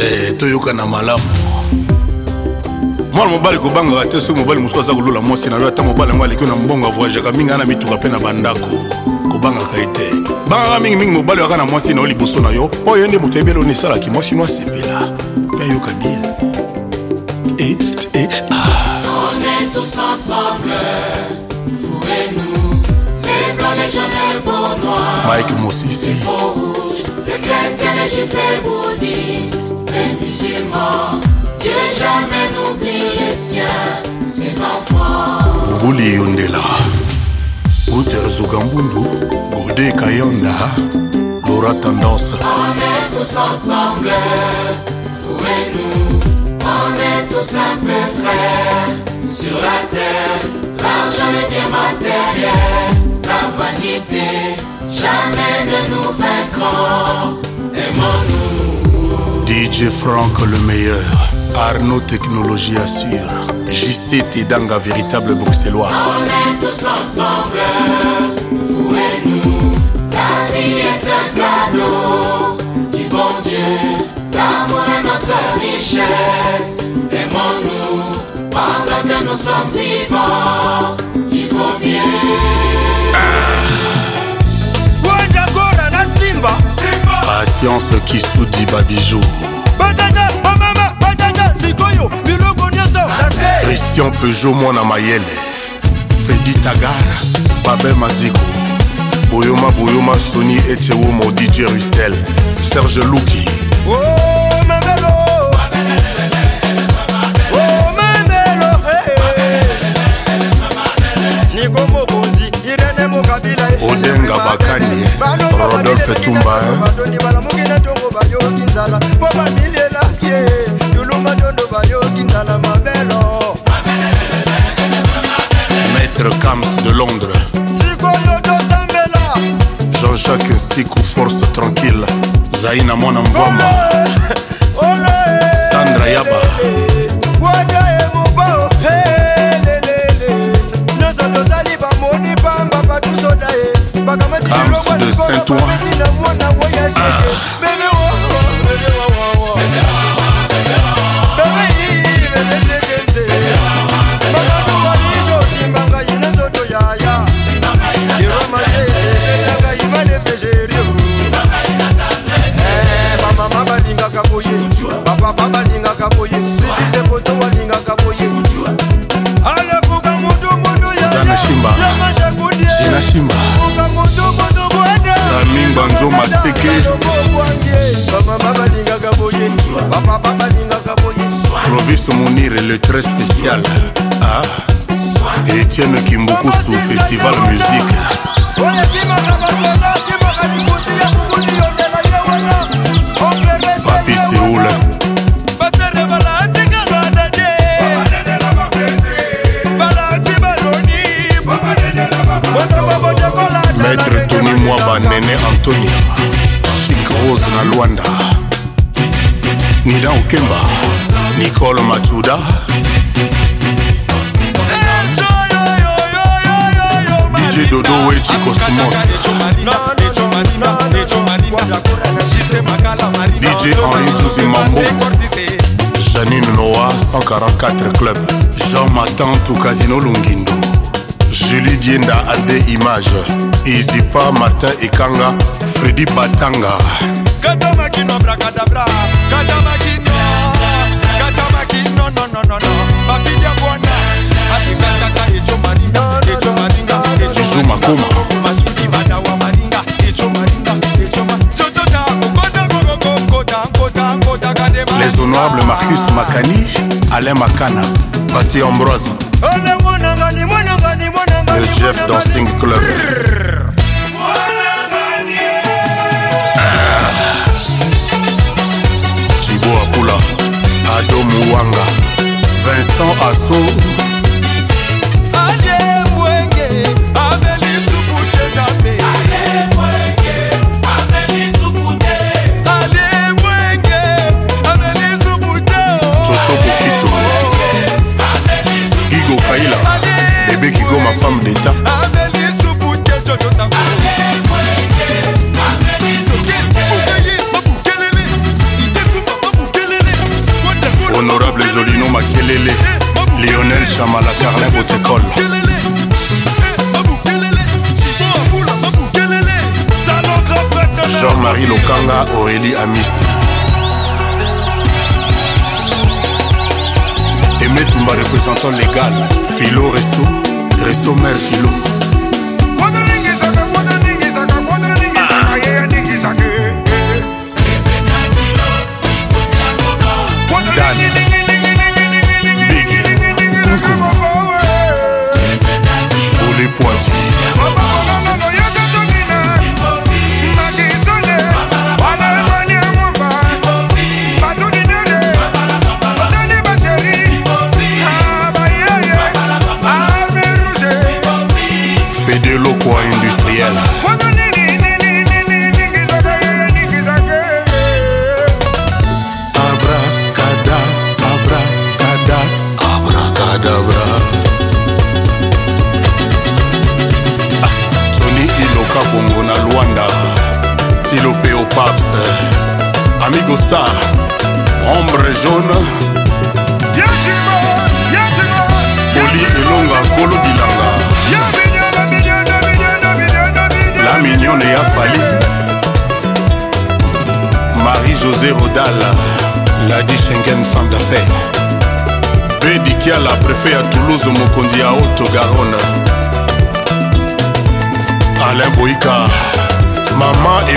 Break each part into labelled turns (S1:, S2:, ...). S1: Eh, toyokana malamu mwana mobali kobangaka te soki mobali mosusu aza kolola mwasi na yo ata mobali yango aleki na mbongo avoyageaka mingi ana mituka mpe na bandako kobangaka ye te bangaka mingimingi mobali oyaka na mwasi na yo liboso na yo oyo nde moto ebele oni esalaki mwasi no asepela mpe ayoka bien mike mosisi le chrétien, le juif, le bouddhiste les musulmans. Dieu jamais n'oublie les siens, ses enfants. Oubouli Outer Zougambundu, Godé On est tous ensemble, vous et nous. On est tous un peu frères sur la terre. L'argent est bien matériel, la vanité jamais ne nous vaincra. Aimons-nous. DJ Franck le meilleur. Arnaud Technologie assure. JC Danga véritable bruxellois. On est tous ensemble, vous et nous. La vie est un cadeau du bon Dieu. L'amour est notre richesse. Aimons-nous pendant que nous sommes vivants. Il vaut mieux Patience qui soudit Babijou. christian peugeot mwana mayele fredi tagar babe maziko boyoma boyoma soni etiewomo dj russel serge luki oh! oh odenga bakani rodolphe tumba eh? balamuki na ntongo bayoki nzala mpo bamilela ye luluma tondo bayoki nzala ma Cams de Londres. Jean-Jacques Sikou Force Tranquille. Zaina Mwana Mvama. Sandra Yaba. Cams e de Saint-Ouen. banzo maseke province monir le très spécial ah. etienne kimbukusu festival musique antonia shikrose na lwanda nida ukemba nicole majuda dj dodo wechi cosmos dj henri zuzi mambo janine noa 144 club jean matan tu casino lungindo julie dienda ade image izipa martin ekanga fredi batanga katamakino brakadabra katamakino katamakino nononono bakidia bwana akikakaka ecomaninga ecomaninga eco makoma masusi badawa maninga ecomaninga ecoma cocota kokota kokokokota nkota nkotakadema les honorables marcus makani alain makana pati ambroise de Jeff dans Sing Club. Kelele Lionel Chamala Carlin Botecol Jean-Marie Lokanga Aurélie Amis Aimé Toumba représentant légal Philo Resto Resto Mère Philo Tilopé au eh, Amigo Star, Ombre Jaune, Poli Elonga, Kolo Bilanga, La Mignonne et Afali, Marie-José Rodal, la Schengen, femme d'affaires, Bédi la préfet à Toulouse, Mokondi à Haute-Garonne, Alain Boïka, Maman et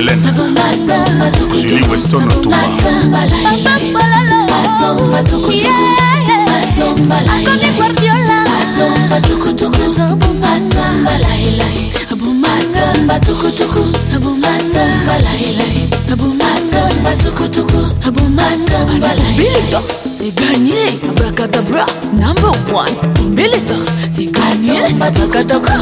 S1: Helen Julie Weston Otuma Billy c'est gagné Abracadabra, number one Billy Dogs, c'est gagné Abracadabra